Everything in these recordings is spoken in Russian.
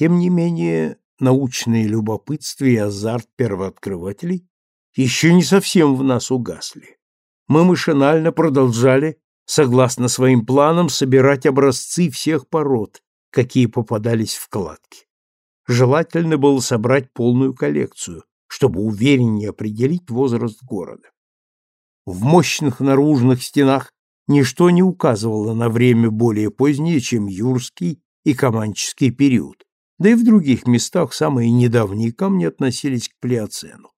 Тем не менее, научное любопытство и азарт первооткрывателей еще не совсем в нас угасли. Мы машинально продолжали, согласно своим планам, собирать образцы всех пород, какие попадались в кладки. Желательно было собрать полную коллекцию, чтобы увереннее определить возраст города. В мощных наружных стенах ничто не указывало на время более позднее, чем юрский и команческий период, да и в других местах самые недавние камни относились к плеоцену.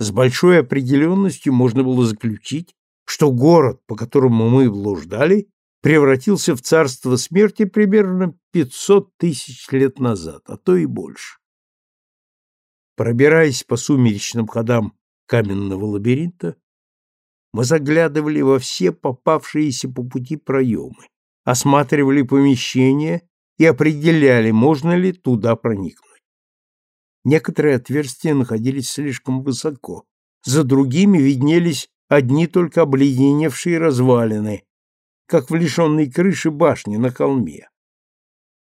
С большой определенностью можно было заключить, что город, по которому мы блуждали, превратился в царство смерти примерно 500 тысяч лет назад, а то и больше. Пробираясь по сумеречным ходам каменного лабиринта, мы заглядывали во все попавшиеся по пути проемы, осматривали помещения и определяли, можно ли туда проникнуть. Некоторые отверстия находились слишком высоко, за другими виднелись одни только обледеневшие развалины, как в лишенной крыши башни на холме.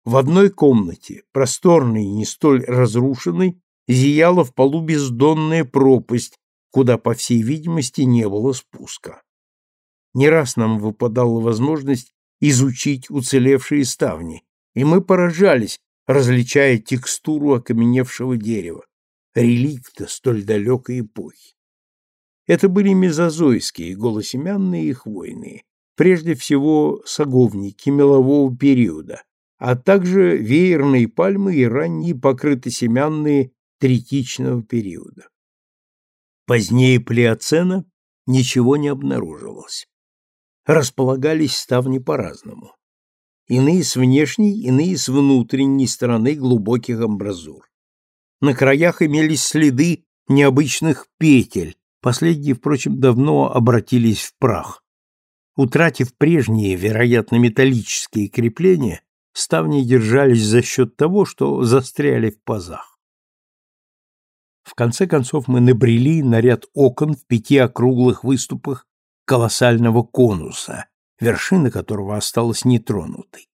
В одной комнате, просторной и не столь разрушенной, зияла в полу бездонная пропасть, куда, по всей видимости, не было спуска. Не раз нам выпадала возможность изучить уцелевшие ставни, и мы поражались, различая текстуру окаменевшего дерева, реликта столь далекой эпохи. Это были мезозойские, голосемянные и хвойные, прежде всего саговники мелового периода, а также веерные пальмы и ранние покрытосемянные третичного периода. Позднее плеоцена ничего не обнаруживалось. Располагались ставни по-разному. Иные с внешней, иные с внутренней стороны глубоких амбразур. На краях имелись следы необычных петель, последние, впрочем, давно обратились в прах. Утратив прежние, вероятно, металлические крепления, ставни держались за счет того, что застряли в пазах. В конце концов мы набрели на ряд окон в пяти округлых выступах колоссального конуса, вершина которого осталась нетронутой.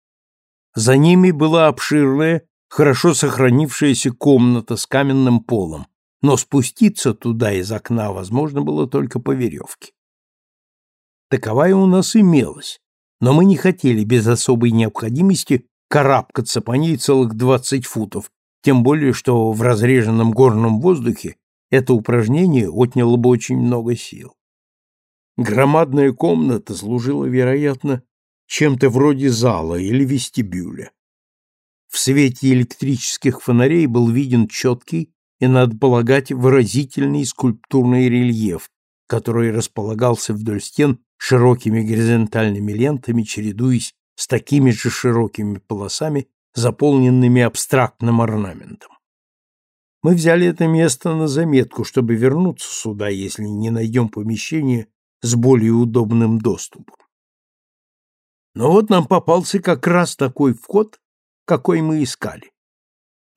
За ними была обширная, хорошо сохранившаяся комната с каменным полом, но спуститься туда из окна возможно было только по веревке. Таковая у нас имелась, но мы не хотели без особой необходимости карабкаться по ней целых двадцать футов, тем более что в разреженном горном воздухе это упражнение отняло бы очень много сил. Громадная комната служила, вероятно, чем-то вроде зала или вестибюля. В свете электрических фонарей был виден четкий и, надо полагать, выразительный скульптурный рельеф, который располагался вдоль стен широкими горизонтальными лентами, чередуясь с такими же широкими полосами заполненными абстрактным орнаментом. Мы взяли это место на заметку, чтобы вернуться сюда, если не найдем помещение с более удобным доступом. Но вот нам попался как раз такой вход, какой мы искали.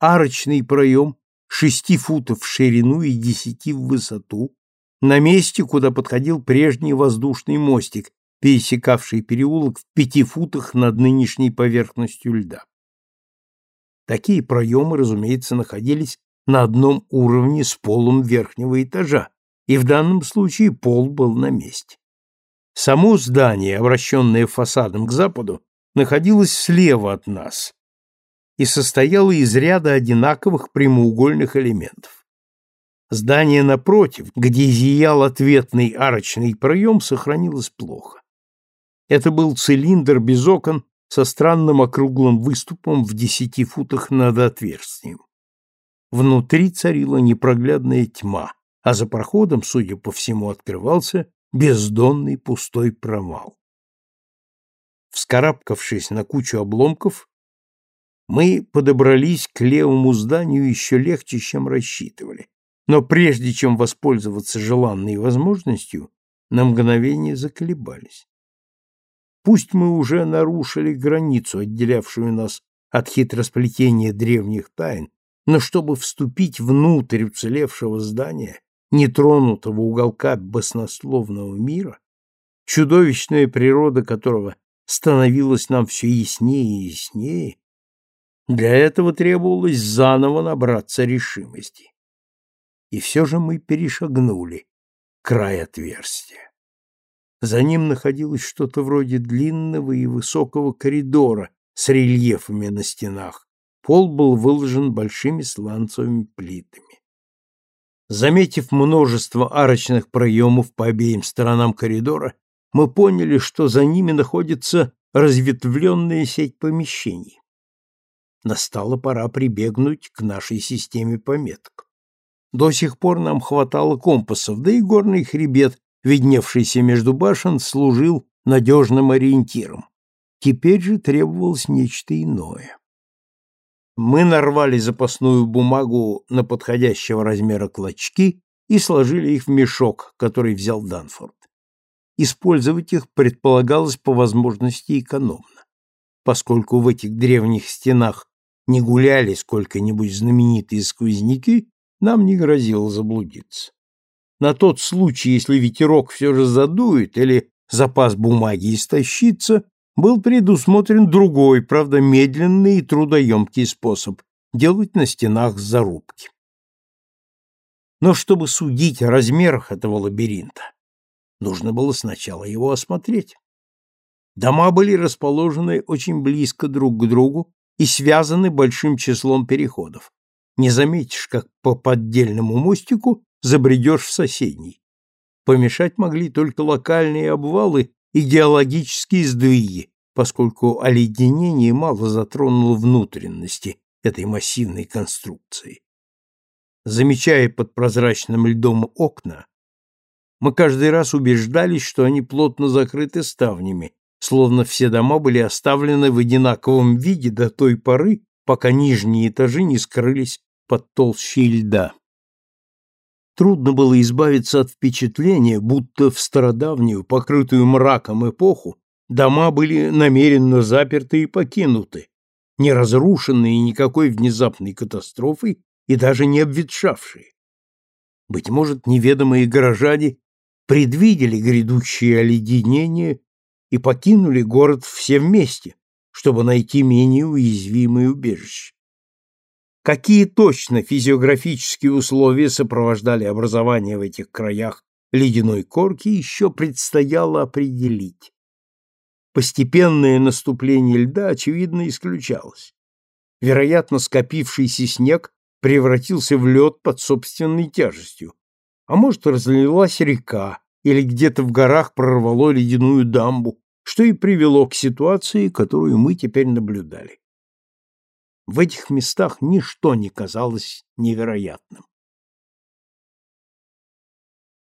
Арочный проем шести футов в ширину и десяти в высоту, на месте, куда подходил прежний воздушный мостик, пересекавший переулок в пяти футах над нынешней поверхностью льда. Такие проемы, разумеется, находились на одном уровне с полом верхнего этажа, и в данном случае пол был на месте. Само здание, обращенное фасадом к западу, находилось слева от нас и состояло из ряда одинаковых прямоугольных элементов. Здание напротив, где зиял ответный арочный проем, сохранилось плохо. Это был цилиндр без окон со странным округлым выступом в десяти футах над отверстием. Внутри царила непроглядная тьма, а за проходом, судя по всему, открывался бездонный пустой провал. Вскарабкавшись на кучу обломков, мы подобрались к левому зданию еще легче, чем рассчитывали. Но прежде чем воспользоваться желанной возможностью, на мгновение заколебались. Пусть мы уже нарушили границу, отделявшую нас от хитросплетения древних тайн, но чтобы вступить внутрь уцелевшего здания, нетронутого уголка баснословного мира, чудовищная природа которого становилась нам все яснее и яснее, Для этого требовалось заново набраться решимости. И все же мы перешагнули край отверстия. За ним находилось что-то вроде длинного и высокого коридора с рельефами на стенах. Пол был выложен большими сланцевыми плитами. Заметив множество арочных проемов по обеим сторонам коридора, мы поняли, что за ними находится разветвленная сеть помещений. Настала пора прибегнуть к нашей системе пометок. До сих пор нам хватало компасов, да и горный хребет, видневшийся между башен, служил надежным ориентиром. Теперь же требовалось нечто иное. Мы нарвали запасную бумагу на подходящего размера клочки и сложили их в мешок, который взял Данфорд. Использовать их предполагалось по возможности экономно. Поскольку в этих древних стенах не гуляли сколько-нибудь знаменитые сквозняки, нам не грозило заблудиться. На тот случай, если ветерок все же задует или запас бумаги истощится, был предусмотрен другой, правда, медленный и трудоемкий способ делать на стенах зарубки. Но чтобы судить о размерах этого лабиринта, нужно было сначала его осмотреть. Дома были расположены очень близко друг к другу и связаны большим числом переходов. Не заметишь, как по поддельному мостику забредешь в соседний. Помешать могли только локальные обвалы и геологические сдвиги, поскольку оледенение мало затронуло внутренности этой массивной конструкции. Замечая под прозрачным льдом окна, мы каждый раз убеждались, что они плотно закрыты ставнями, словно все дома были оставлены в одинаковом виде до той поры, пока нижние этажи не скрылись под толщей льда. Трудно было избавиться от впечатления, будто в стародавнюю, покрытую мраком эпоху, дома были намеренно заперты и покинуты, не разрушенные никакой внезапной катастрофой и даже не обветшавшие. Быть может, неведомые горожане предвидели грядущее оледенение и покинули город все вместе, чтобы найти менее уязвимое убежище. Какие точно физиографические условия сопровождали образование в этих краях ледяной корки, еще предстояло определить. Постепенное наступление льда, очевидно, исключалось. Вероятно, скопившийся снег превратился в лед под собственной тяжестью. А может, разлилась река, или где-то в горах прорвало ледяную дамбу, что и привело к ситуации, которую мы теперь наблюдали. В этих местах ничто не казалось невероятным.